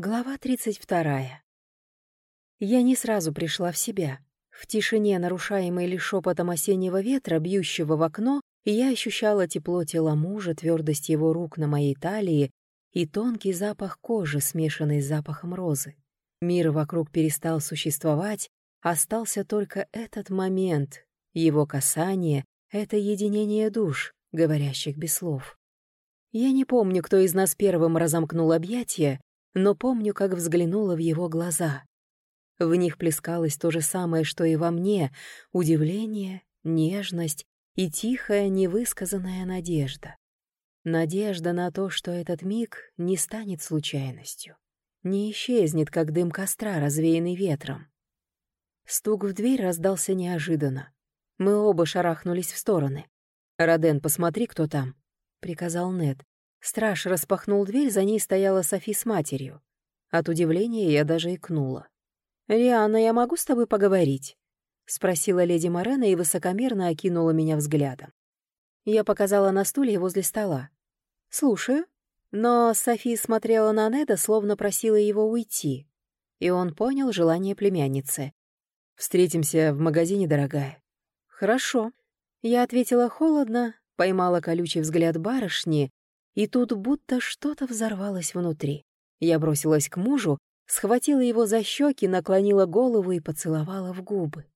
Глава 32. Я не сразу пришла в себя. В тишине, нарушаемой лишь шепотом осеннего ветра, бьющего в окно, я ощущала тепло тела мужа, твердость его рук на моей талии и тонкий запах кожи, смешанный с запахом розы. Мир вокруг перестал существовать, остался только этот момент, его касание — это единение душ, говорящих без слов. Я не помню, кто из нас первым разомкнул объятия, но помню, как взглянула в его глаза. В них плескалось то же самое, что и во мне — удивление, нежность и тихая, невысказанная надежда. Надежда на то, что этот миг не станет случайностью, не исчезнет, как дым костра, развеянный ветром. Стук в дверь раздался неожиданно. Мы оба шарахнулись в стороны. «Роден, посмотри, кто там», — приказал Нед. Страж распахнул дверь, за ней стояла Софи с матерью. От удивления я даже икнула. «Рианна, я могу с тобой поговорить?» — спросила леди Морена и высокомерно окинула меня взглядом. Я показала на стулья возле стола. «Слушаю». Но Софи смотрела на Неда, словно просила его уйти. И он понял желание племянницы. «Встретимся в магазине, дорогая». «Хорошо». Я ответила холодно, поймала колючий взгляд барышни и тут будто что-то взорвалось внутри. Я бросилась к мужу, схватила его за щеки, наклонила голову и поцеловала в губы.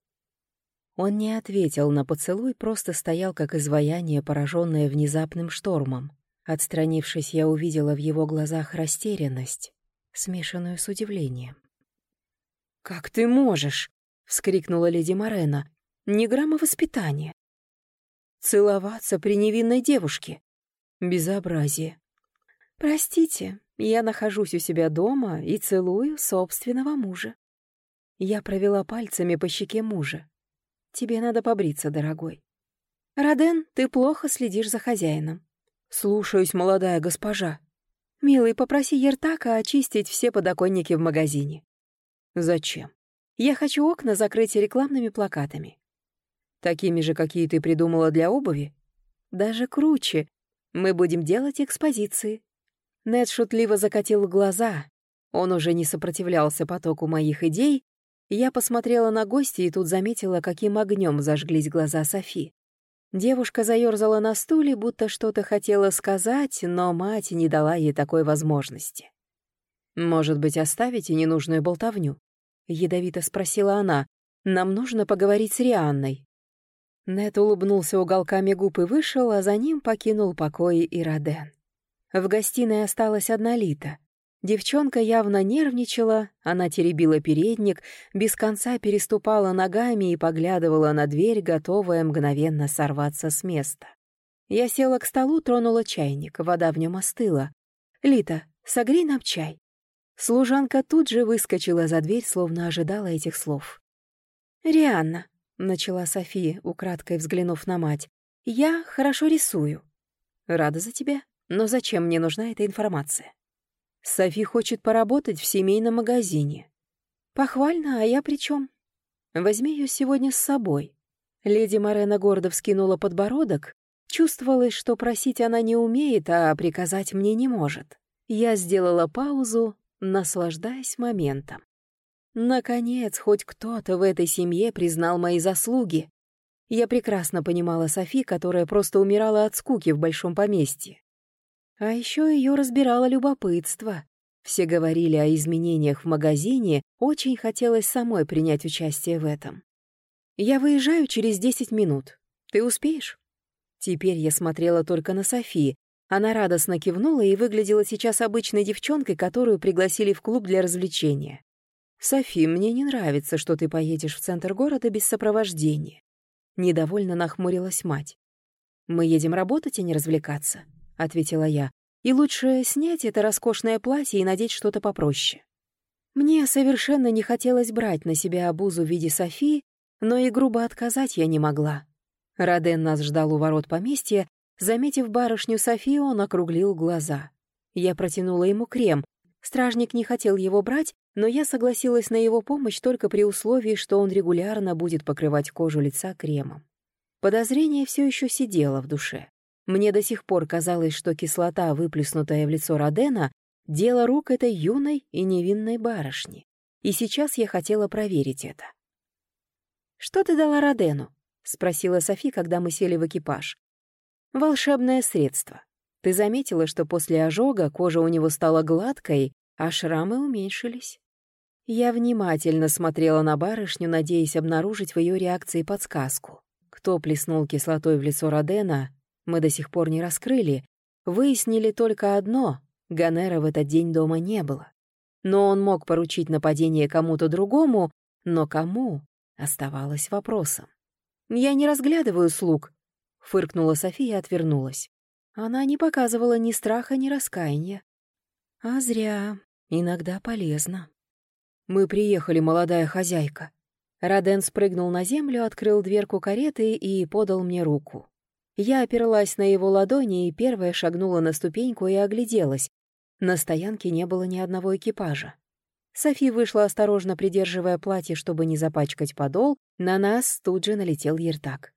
Он не ответил на поцелуй, просто стоял как изваяние, пораженное внезапным штормом. Отстранившись, я увидела в его глазах растерянность, смешанную с удивлением. «Как ты можешь?» — вскрикнула леди Морена. «Ни грамма воспитания. Целоваться при невинной девушке. Безобразие. Простите, я нахожусь у себя дома и целую собственного мужа. Я провела пальцами по щеке мужа. Тебе надо побриться, дорогой. Роден, ты плохо следишь за хозяином. Слушаюсь, молодая госпожа. Милый, попроси Ертака очистить все подоконники в магазине. Зачем? Я хочу окна закрыть рекламными плакатами. Такими же, какие ты придумала для обуви? Даже круче, мы будем делать экспозиции». Нед шутливо закатил глаза. Он уже не сопротивлялся потоку моих идей. Я посмотрела на гостя и тут заметила, каким огнем зажглись глаза Софи. Девушка заерзала на стуле, будто что-то хотела сказать, но мать не дала ей такой возможности. «Может быть, оставите ненужную болтовню?» — ядовито спросила она. «Нам нужно поговорить с Рианной». Нет улыбнулся уголками губ и вышел, а за ним покинул покои и Роден. В гостиной осталась одна Лита. Девчонка явно нервничала, она теребила передник, без конца переступала ногами и поглядывала на дверь, готовая мгновенно сорваться с места. Я села к столу, тронула чайник, вода в нем остыла. «Лита, согрей нам чай». Служанка тут же выскочила за дверь, словно ожидала этих слов. «Рианна, начала София, украдкой взглянув на мать. «Я хорошо рисую». «Рада за тебя, но зачем мне нужна эта информация?» «Софи хочет поработать в семейном магазине». «Похвально, а я при чем? «Возьми ее сегодня с собой». Леди Морена гордо вскинула подбородок. Чувствовалось, что просить она не умеет, а приказать мне не может. Я сделала паузу, наслаждаясь моментом. Наконец, хоть кто-то в этой семье признал мои заслуги. Я прекрасно понимала Софи, которая просто умирала от скуки в большом поместье. А еще ее разбирало любопытство. Все говорили о изменениях в магазине, очень хотелось самой принять участие в этом. «Я выезжаю через десять минут. Ты успеешь?» Теперь я смотрела только на Софи. Она радостно кивнула и выглядела сейчас обычной девчонкой, которую пригласили в клуб для развлечения. «Софи, мне не нравится, что ты поедешь в центр города без сопровождения». Недовольно нахмурилась мать. «Мы едем работать, а не развлекаться», — ответила я. «И лучше снять это роскошное платье и надеть что-то попроще». Мне совершенно не хотелось брать на себя обузу в виде Софии, но и грубо отказать я не могла. Роден нас ждал у ворот поместья. Заметив барышню Софию, он округлил глаза. Я протянула ему крем. Стражник не хотел его брать, но я согласилась на его помощь только при условии, что он регулярно будет покрывать кожу лица кремом. Подозрение все еще сидело в душе. Мне до сих пор казалось, что кислота, выплеснутая в лицо Родена, Дело рук этой юной и невинной барышни. И сейчас я хотела проверить это. «Что ты дала Родену?» — спросила Софи, когда мы сели в экипаж. «Волшебное средство. Ты заметила, что после ожога кожа у него стала гладкой, а шрамы уменьшились?» Я внимательно смотрела на барышню, надеясь обнаружить в ее реакции подсказку. Кто плеснул кислотой в лицо Родена, мы до сих пор не раскрыли. Выяснили только одно — Ганера в этот день дома не было. Но он мог поручить нападение кому-то другому, но кому — оставалось вопросом. «Я не разглядываю слуг», — фыркнула София и отвернулась. Она не показывала ни страха, ни раскаяния. А зря. Иногда полезно. Мы приехали, молодая хозяйка. Роден спрыгнул на землю, открыл дверку кареты и подал мне руку. Я оперлась на его ладони и первая шагнула на ступеньку и огляделась. На стоянке не было ни одного экипажа. Софи вышла, осторожно придерживая платье, чтобы не запачкать подол. На нас тут же налетел Ертак.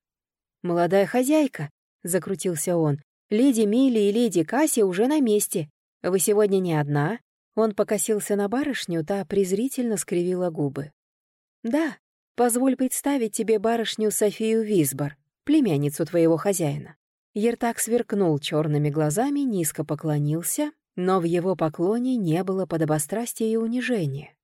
«Молодая хозяйка», — закрутился он, — «леди Милли и леди Касси уже на месте. Вы сегодня не одна?» Он покосился на барышню, та презрительно скривила губы. «Да, позволь представить тебе барышню Софию Висбор, племянницу твоего хозяина». Ертак сверкнул черными глазами, низко поклонился, но в его поклоне не было подобострастия и унижения.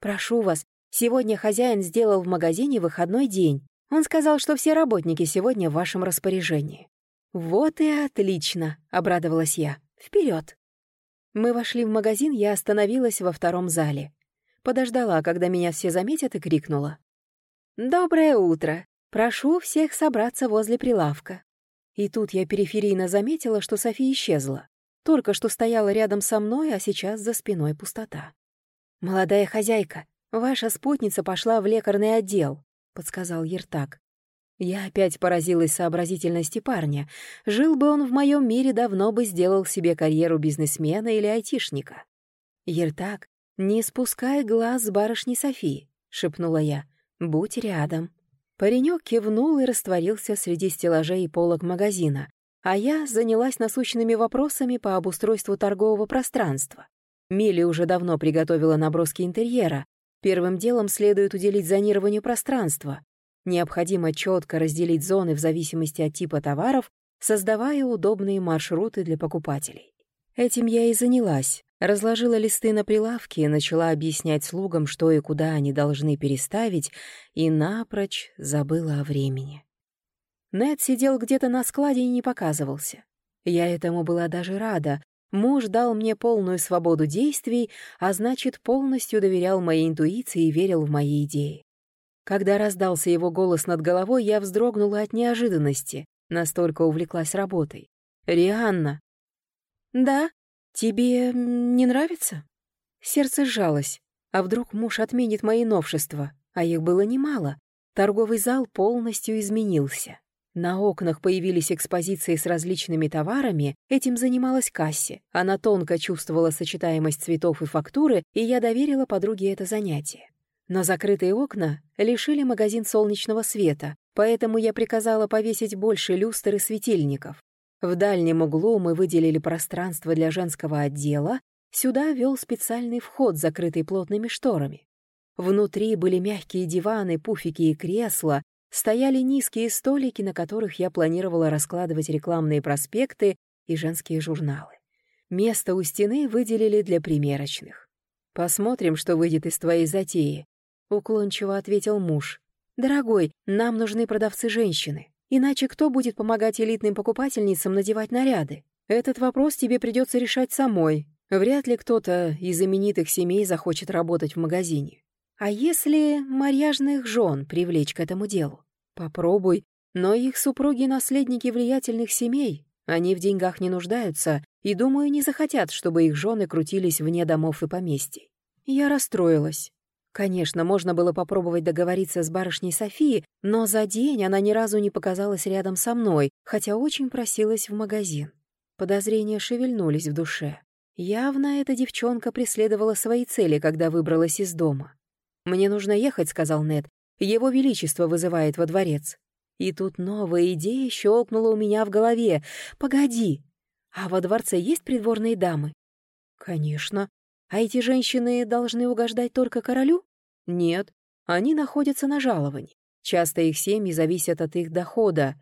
«Прошу вас, сегодня хозяин сделал в магазине выходной день. Он сказал, что все работники сегодня в вашем распоряжении». «Вот и отлично», — обрадовалась я. «Вперед!» Мы вошли в магазин, я остановилась во втором зале. Подождала, когда меня все заметят, и крикнула. «Доброе утро! Прошу всех собраться возле прилавка». И тут я периферийно заметила, что София исчезла. Только что стояла рядом со мной, а сейчас за спиной пустота. «Молодая хозяйка, ваша спутница пошла в лекарный отдел», — подсказал Ертак. Я опять поразилась сообразительности парня. Жил бы он в моем мире, давно бы сделал себе карьеру бизнесмена или айтишника. «Ертак, не спускай глаз с барышни Софии», — шепнула я. «Будь рядом». Паренек кивнул и растворился среди стеллажей и полок магазина, а я занялась насущными вопросами по обустройству торгового пространства. Милли уже давно приготовила наброски интерьера. Первым делом следует уделить зонированию пространства, Необходимо четко разделить зоны в зависимости от типа товаров, создавая удобные маршруты для покупателей. Этим я и занялась. Разложила листы на прилавке, начала объяснять слугам, что и куда они должны переставить, и напрочь забыла о времени. Нед сидел где-то на складе и не показывался. Я этому была даже рада. Муж дал мне полную свободу действий, а значит, полностью доверял моей интуиции и верил в мои идеи. Когда раздался его голос над головой, я вздрогнула от неожиданности, настолько увлеклась работой. «Рианна!» «Да? Тебе не нравится?» Сердце сжалось. А вдруг муж отменит мои новшества? А их было немало. Торговый зал полностью изменился. На окнах появились экспозиции с различными товарами, этим занималась Касси. Она тонко чувствовала сочетаемость цветов и фактуры, и я доверила подруге это занятие. Но закрытые окна лишили магазин солнечного света, поэтому я приказала повесить больше люстр и светильников. В дальнем углу мы выделили пространство для женского отдела, сюда вел специальный вход, закрытый плотными шторами. Внутри были мягкие диваны, пуфики и кресла, стояли низкие столики, на которых я планировала раскладывать рекламные проспекты и женские журналы. Место у стены выделили для примерочных. Посмотрим, что выйдет из твоей затеи. — уклончиво ответил муж. «Дорогой, нам нужны продавцы-женщины. Иначе кто будет помогать элитным покупательницам надевать наряды? Этот вопрос тебе придется решать самой. Вряд ли кто-то из именитых семей захочет работать в магазине. А если марьяжных жен привлечь к этому делу? Попробуй. Но их супруги — наследники влиятельных семей. Они в деньгах не нуждаются и, думаю, не захотят, чтобы их жены крутились вне домов и поместий. Я расстроилась. Конечно, можно было попробовать договориться с барышней Софией, но за день она ни разу не показалась рядом со мной, хотя очень просилась в магазин. Подозрения шевельнулись в душе. Явно эта девчонка преследовала свои цели, когда выбралась из дома. «Мне нужно ехать», — сказал Нед. «Его Величество вызывает во дворец». И тут новая идея щелкнула у меня в голове. «Погоди, а во дворце есть придворные дамы?» Конечно. А эти женщины должны угождать только королю? Нет. Они находятся на жаловании. Часто их семьи зависят от их дохода.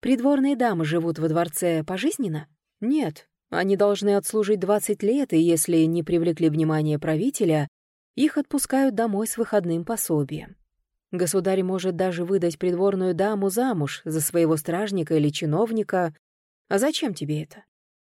Придворные дамы живут во дворце пожизненно? Нет. Они должны отслужить 20 лет, и если не привлекли внимание правителя, их отпускают домой с выходным пособием. Государь может даже выдать придворную даму замуж за своего стражника или чиновника. А зачем тебе это?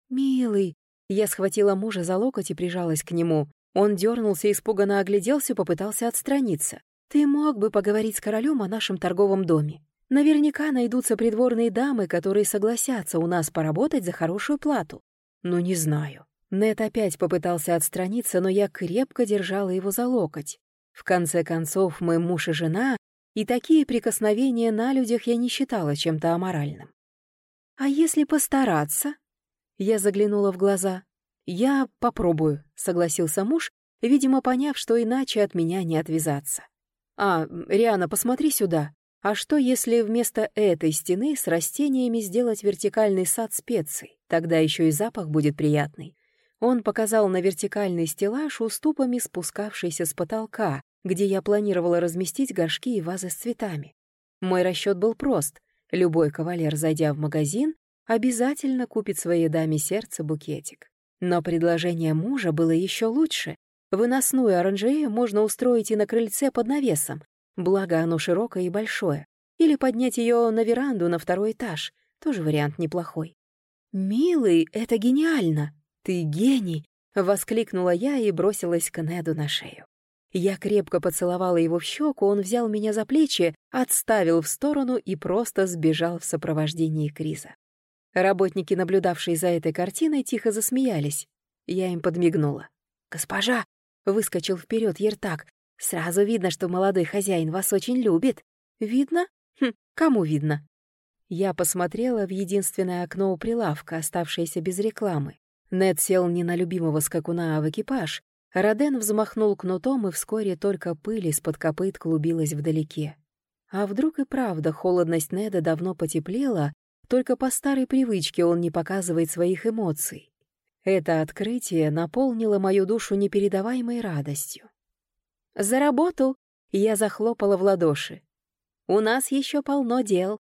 Милый, я схватила мужа за локоть и прижалась к нему. Он дернулся, испуганно огляделся, попытался отстраниться. «Ты мог бы поговорить с королем о нашем торговом доме. Наверняка найдутся придворные дамы, которые согласятся у нас поработать за хорошую плату. Ну, не знаю». Нет опять попытался отстраниться, но я крепко держала его за локоть. В конце концов, мы муж и жена, и такие прикосновения на людях я не считала чем-то аморальным. «А если постараться?» Я заглянула в глаза. «Я попробую», — согласился муж, видимо, поняв, что иначе от меня не отвязаться. «А, Риана, посмотри сюда. А что, если вместо этой стены с растениями сделать вертикальный сад специй? Тогда еще и запах будет приятный». Он показал на вертикальный стеллаж, уступами спускавшийся с потолка, где я планировала разместить горшки и вазы с цветами. Мой расчет был прост. Любой кавалер, зайдя в магазин, обязательно купит своей даме сердце букетик. Но предложение мужа было еще лучше. Выносную оранжерею можно устроить и на крыльце под навесом, благо оно широкое и большое. Или поднять ее на веранду на второй этаж. Тоже вариант неплохой. «Милый, это гениально! Ты гений!» — воскликнула я и бросилась к Неду на шею. Я крепко поцеловала его в щеку, он взял меня за плечи, отставил в сторону и просто сбежал в сопровождении Криза. Работники, наблюдавшие за этой картиной, тихо засмеялись. Я им подмигнула. «Госпожа!» — выскочил вперед Ертак. «Сразу видно, что молодой хозяин вас очень любит». «Видно? Хм, кому видно?» Я посмотрела в единственное окно у прилавка, оставшееся без рекламы. Нед сел не на любимого скакуна, а в экипаж, Роден взмахнул кнутом, и вскоре только пыль из-под копыт клубилась вдалеке. А вдруг и правда холодность Неда давно потеплела, только по старой привычке он не показывает своих эмоций. Это открытие наполнило мою душу непередаваемой радостью. «За работу!» — я захлопала в ладоши. «У нас еще полно дел!»